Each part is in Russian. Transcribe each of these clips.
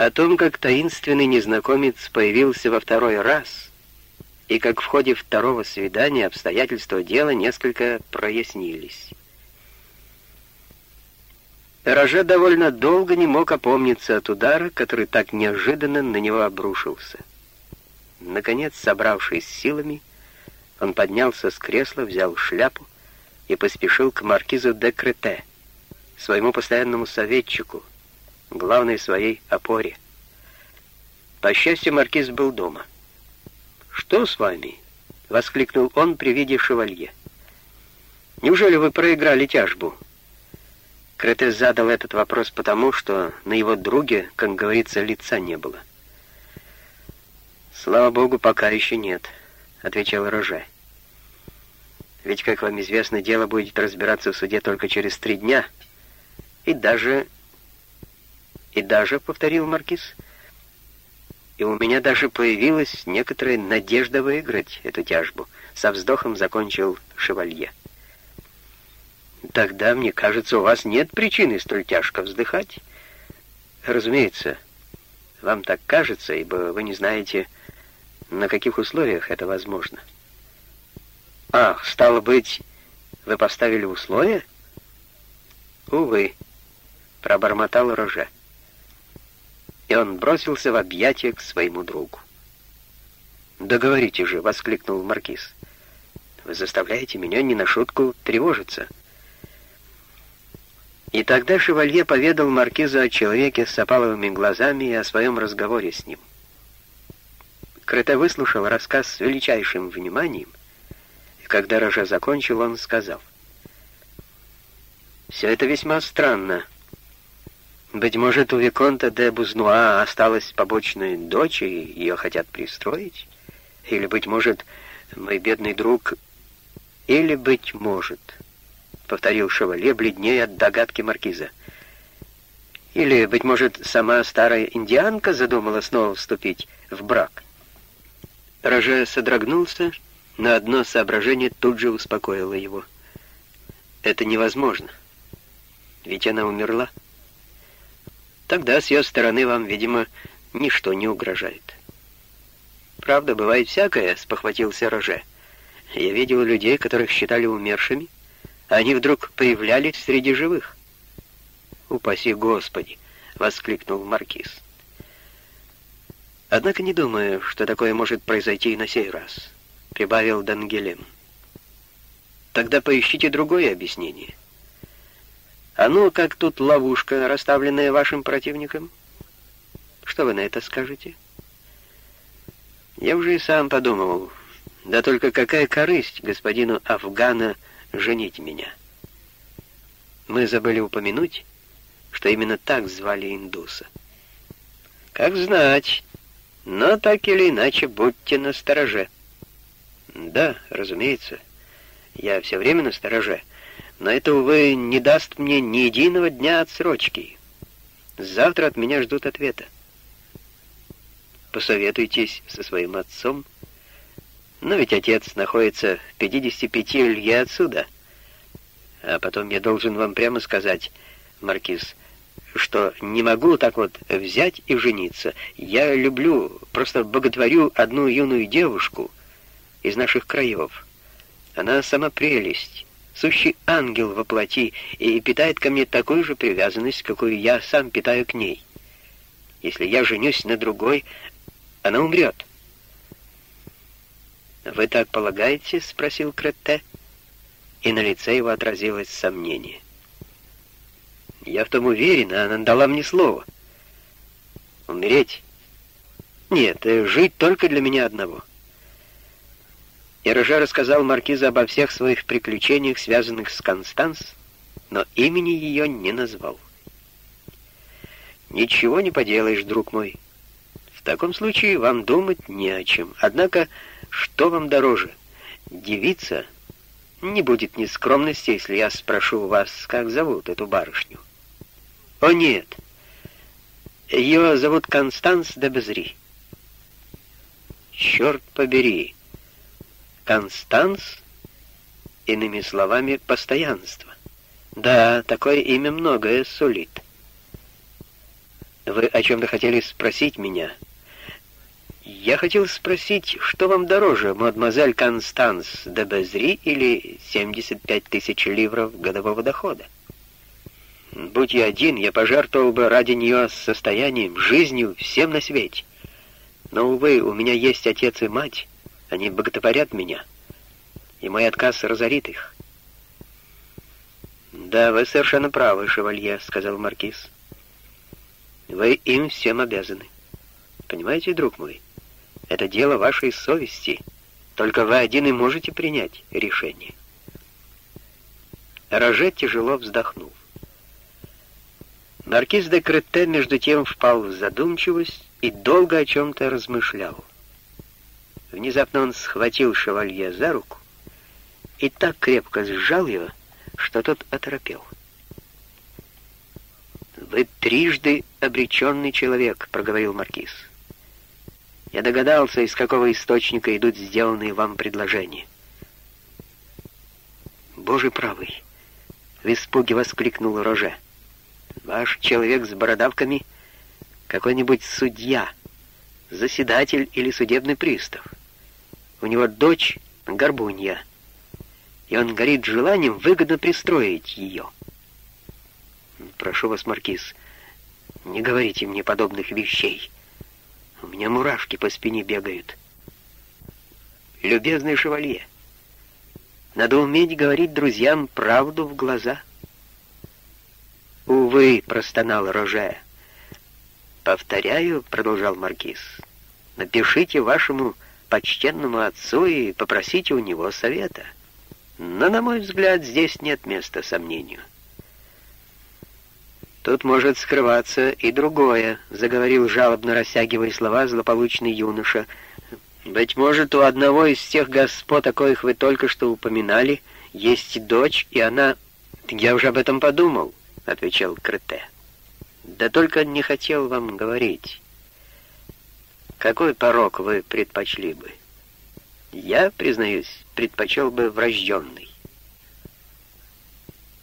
О том, как таинственный незнакомец появился во второй раз, и как в ходе второго свидания обстоятельства дела несколько прояснились. Роже довольно долго не мог опомниться от удара, который так неожиданно на него обрушился. Наконец, собравшись силами, он поднялся с кресла, взял шляпу и поспешил к маркизу де Крете, своему постоянному советчику, главной своей опоре. По счастью, маркиз был дома. «Что с вами?» — воскликнул он при виде шевалье. «Неужели вы проиграли тяжбу?» Крете задал этот вопрос потому, что на его друге, как говорится, лица не было. «Слава богу, пока еще нет», — отвечал Роже. «Ведь, как вам известно, дело будет разбираться в суде только через три дня, и даже и даже, — повторил Маркиз, — и у меня даже появилась некоторая надежда выиграть эту тяжбу. Со вздохом закончил шевалье. Тогда, мне кажется, у вас нет причины столь тяжко вздыхать. Разумеется, вам так кажется, ибо вы не знаете, на каких условиях это возможно. Ах, стало быть, вы поставили условия? Увы, пробормотал Роже и он бросился в объятия к своему другу. «Договорите же!» — воскликнул Маркиз. «Вы заставляете меня не на шутку тревожиться». И тогда Шевалье поведал Маркизу о человеке с опаловыми глазами и о своем разговоре с ним. Крыто выслушал рассказ с величайшим вниманием, и когда Рожа закончил, он сказал, «Все это весьма странно». Быть может, у Виконта де Бузнуа осталась побочная дочь, и ее хотят пристроить? Или, быть может, мой бедный друг... Или, быть может, — повторил Шевале, бледнее от догадки маркиза. Или, быть может, сама старая индианка задумала снова вступить в брак? Роже содрогнулся, но одно соображение тут же успокоило его. Это невозможно, ведь она умерла. Тогда с ее стороны вам, видимо, ничто не угрожает. Правда, бывает всякое, спохватился Роже. Я видел людей, которых считали умершими, а они вдруг появлялись среди живых. «Упаси Господи!» — воскликнул Маркиз. «Однако не думаю, что такое может произойти и на сей раз», — прибавил Дангелем. «Тогда поищите другое объяснение». А ну, как тут ловушка, расставленная вашим противником? Что вы на это скажете? Я уже и сам подумал, да только какая корысть господину Афгана женить меня? Мы забыли упомянуть, что именно так звали индуса. Как знать, но так или иначе будьте настороже. Да, разумеется, я все время настороже. Но это, увы, не даст мне ни единого дня отсрочки. Завтра от меня ждут ответа. Посоветуйтесь со своим отцом. Но ведь отец находится в 55 лье отсюда. А потом я должен вам прямо сказать, Маркиз, что не могу так вот взять и жениться. Я люблю, просто боготворю одну юную девушку из наших краев. Она сама прелесть, сущий ангел во плоти и питает ко мне такую же привязанность, какую я сам питаю к ней. Если я женюсь на другой, она умрет. «Вы так полагаете?» — спросил Кретте, и на лице его отразилось сомнение. «Я в том уверен, она дала мне слово. Умереть? Нет, э, жить только для меня одного». И Роже рассказал Маркизу обо всех своих приключениях, связанных с Констанс, но имени ее не назвал. «Ничего не поделаешь, друг мой. В таком случае вам думать не о чем. Однако, что вам дороже? Девица? Не будет нескромности, если я спрошу вас, как зовут эту барышню». «О, нет. Ее зовут Констанс де Безри». «Черт побери!» Констанс, иными словами, постоянство. Да, такое имя многое сулит. Вы о чем-то хотели спросить меня?» «Я хотел спросить, что вам дороже, мадемуазель Констанс де Безри или 75 тысяч ливров годового дохода?» «Будь я один, я пожертвовал бы ради нее состоянием, жизнью, всем на свете. Но, увы, у меня есть отец и мать, они боготворят меня, и мой отказ разорит их». «Да, вы совершенно правы, шевалье», — сказал Маркиз. «Вы им всем обязаны. Понимаете, друг мой?» Это дело вашей совести. Только вы один и можете принять решение. Роже тяжело вздохнул. Маркиз де Крете между тем впал в задумчивость и долго о чем-то размышлял. Внезапно он схватил шевалье за руку и так крепко сжал его, что тот оторопел. «Вы трижды обреченный человек», — проговорил Маркиз. Я догадался, из какого источника идут сделанные вам предложения. «Боже правый!» — в испуге воскликнул Роже. «Ваш человек с бородавками — какой-нибудь судья, заседатель или судебный пристав. У него дочь — горбунья, и он горит желанием выгодно пристроить ее. Прошу вас, Маркиз, не говорите мне подобных вещей». У меня мурашки по спине бегают. Любезный шевалье, надо уметь говорить друзьям правду в глаза. Увы, простонал Роже. Повторяю, продолжал Маркиз, напишите вашему почтенному отцу и попросите у него совета. Но, на мой взгляд, здесь нет места сомнению. «Тут может скрываться и другое», — заговорил жалобно, растягивая слова злополучный юноша. «Быть может, у одного из тех господ, о коих вы только что упоминали, есть дочь, и она...» «Я уже об этом подумал», — отвечал Крете. «Да только не хотел вам говорить. Какой порог вы предпочли бы?» «Я, признаюсь, предпочел бы врожденный».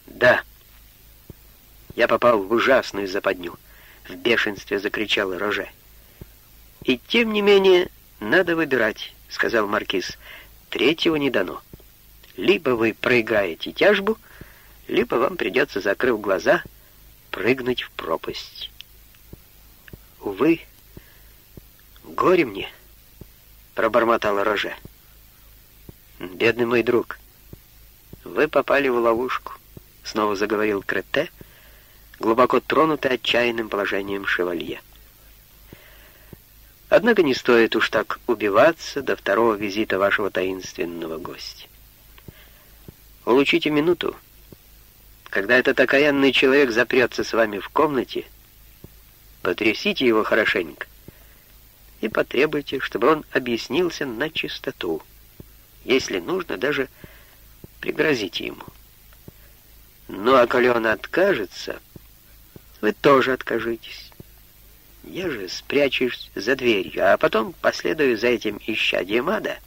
«Да», я попал в ужасную западню. В бешенстве закричал Роже. И тем не менее, надо выбирать, сказал Маркиз. Третьего не дано. Либо вы проиграете тяжбу, либо вам придется, закрыв глаза, прыгнуть в пропасть. Увы, горе мне, пробормотал Роже. Бедный мой друг, вы попали в ловушку, снова заговорил Крете, — глубоко тронутый отчаянным положением шевалье. Однако не стоит уж так убиваться до второго визита вашего таинственного гостя. Улучите минуту, когда этот окаянный человек запрется с вами в комнате, потрясите его хорошенько и потребуйте, чтобы он объяснился на чистоту. Если нужно, даже пригрозите ему. Ну а коли он откажется, вы тоже откажитесь. Я же спрячусь за дверью, а потом последую за этим исчадием ада,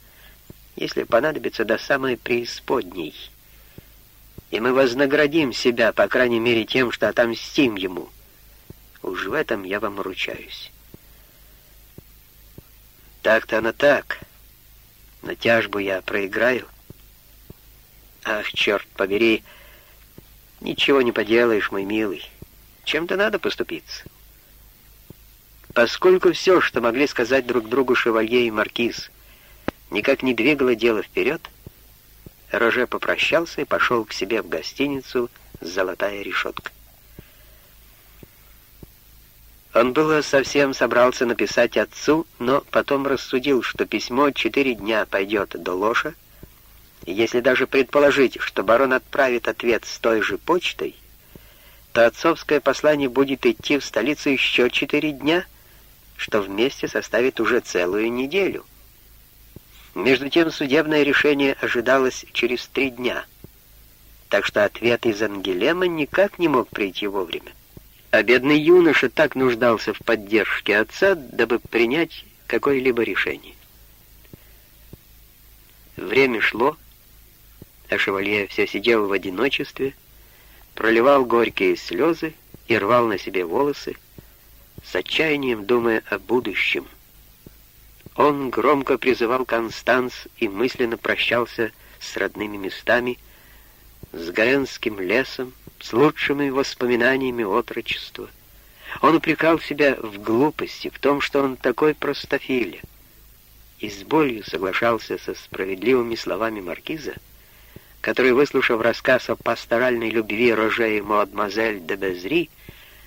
если понадобится до самой преисподней. И мы вознаградим себя, по крайней мере, тем, что отомстим ему. Уж в этом я вам ручаюсь. Так-то оно так. На тяжбу я проиграю. Ах, черт побери, ничего не поделаешь, мой милый. Чем-то надо поступиться. Поскольку все, что могли сказать друг другу шевалье и маркиз, никак не двигало дело вперед, Роже попрощался и пошел к себе в гостиницу «Золотая решетка». Он было совсем собрался написать отцу, но потом рассудил, что письмо четыре дня пойдет до Лоша, и если даже предположить, что барон отправит ответ с той же почтой, то отцовское послание будет идти в столицу еще четыре дня, что вместе составит уже целую неделю. Между тем судебное решение ожидалось через три дня, так что ответ из Ангелема никак не мог прийти вовремя. А бедный юноша так нуждался в поддержке отца, дабы принять какое-либо решение. Время шло, а шевалье все сидел в одиночестве, проливал горькие слезы и рвал на себе волосы, с отчаянием думая о будущем. Он громко призывал Констанс и мысленно прощался с родными местами, с Гаренским лесом, с лучшими воспоминаниями отрочества. Он упрекал себя в глупости, в том, что он такой простофиля, и с болью соглашался со справедливыми словами маркиза, который, выслушав рассказ о пасторальной любви Роже и мадемуазель де Безри,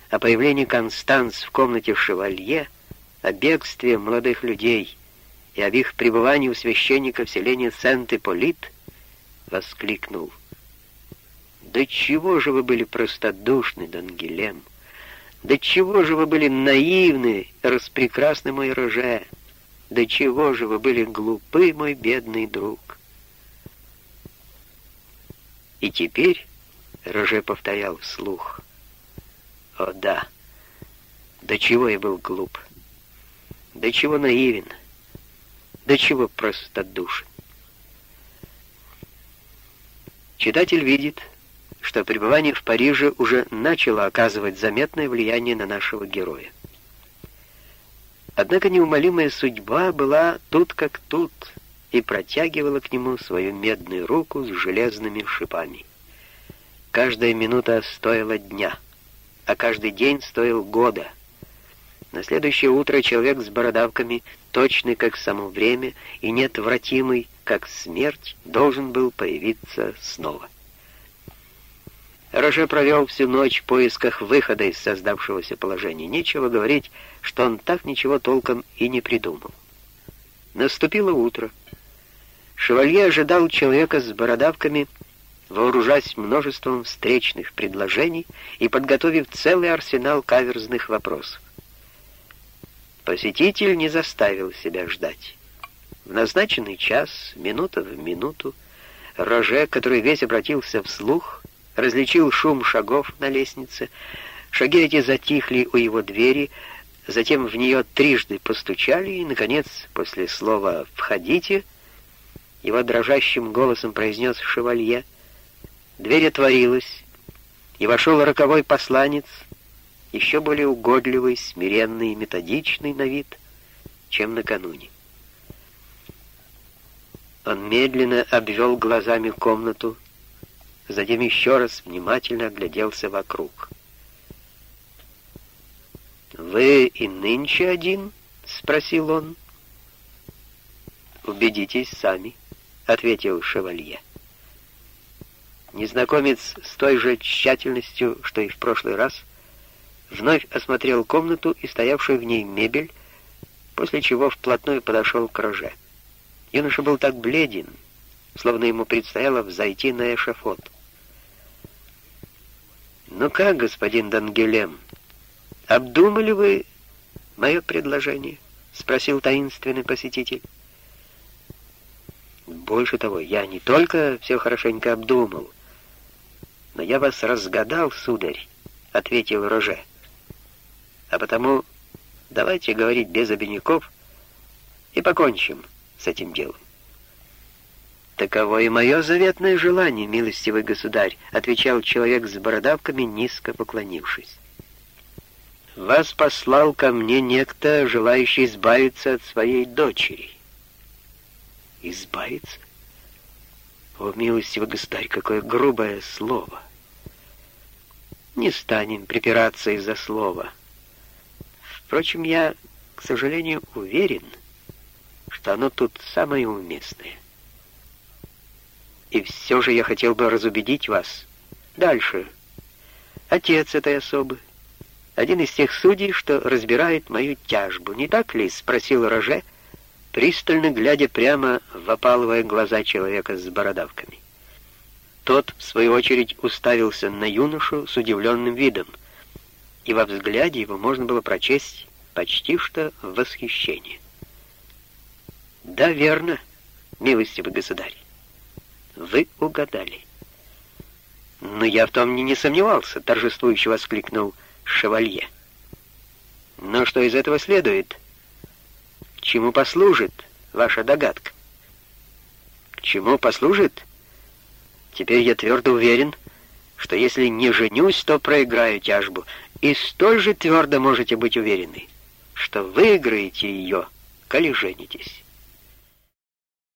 о появлении Констанс в комнате Шевалье, о бегстве молодых людей и об их пребывании у священника в селении Сент-Иполит, воскликнул. «Да чего же вы были простодушны, Дангелем? Да чего же вы были наивны, распрекрасный мой Роже? Да чего же вы были глупы, мой бедный друг?» И теперь Роже повторял вслух. «О да, до чего я был глуп, до чего наивен, до чего простодушен». Читатель видит, что пребывание в Париже уже начало оказывать заметное влияние на нашего героя. Однако неумолимая судьба была тут как тут и протягивала к нему свою медную руку с железными шипами. Каждая минута стоила дня, а каждый день стоил года. На следующее утро человек с бородавками, точный как само время и неотвратимый, как смерть, должен был появиться снова. Роже провел всю ночь в поисках выхода из создавшегося положения. Нечего говорить, что он так ничего толком и не придумал. Наступило утро. Шевалье ожидал человека с бородавками, вооружаясь множеством встречных предложений и подготовив целый арсенал каверзных вопросов. Посетитель не заставил себя ждать. В назначенный час, минута в минуту, Роже, который весь обратился вслух, различил шум шагов на лестнице. Шаги эти затихли у его двери, затем в нее трижды постучали, и, наконец, после слова «входите», его дрожащим голосом произнес шевалье. Дверь отворилась, и вошел роковой посланец, еще более угодливый, смиренный и методичный на вид, чем накануне. Он медленно обвел глазами комнату, затем еще раз внимательно огляделся вокруг. «Вы и нынче один?» — спросил он. «Убедитесь сами», — ответил шевалье. Незнакомец с той же тщательностью, что и в прошлый раз, вновь осмотрел комнату и стоявшую в ней мебель, после чего вплотную подошел к роже. Юноша был так бледен, словно ему предстояло взойти на эшафот. «Ну как, господин Дангелем, обдумали вы мое предложение?» — спросил таинственный посетитель. «Больше того, я не только все хорошенько обдумал, но я вас разгадал, сударь», — ответил Роже. «А потому давайте говорить без обиняков и покончим с этим делом». «Таково и мое заветное желание, милостивый государь», — отвечал человек с бородавками, низко поклонившись. «Вас послал ко мне некто, желающий избавиться от своей дочери». «Избавиться?» «О, милостивый государь, какое грубое слово!» «Не станем припираться из-за слова. Впрочем, я, к сожалению, уверен, что оно тут самое уместное». И все же я хотел бы разубедить вас. Дальше. Отец этой особы. Один из тех судей, что разбирает мою тяжбу. Не так ли? Спросил Роже, пристально глядя прямо в опаловые глаза человека с бородавками. Тот, в свою очередь, уставился на юношу с удивленным видом, и во взгляде его можно было прочесть почти что восхищение. «Да, верно, милостивый государь. Вы угадали. Но я в том не, не сомневался, торжествующе воскликнул шевалье. Но что из этого следует? Чему послужит ваша догадка? К чему послужит? Теперь я твердо уверен, что если не женюсь, то проиграю тяжбу, и столь же твердо можете быть уверены, что выиграете ее, коли женитесь.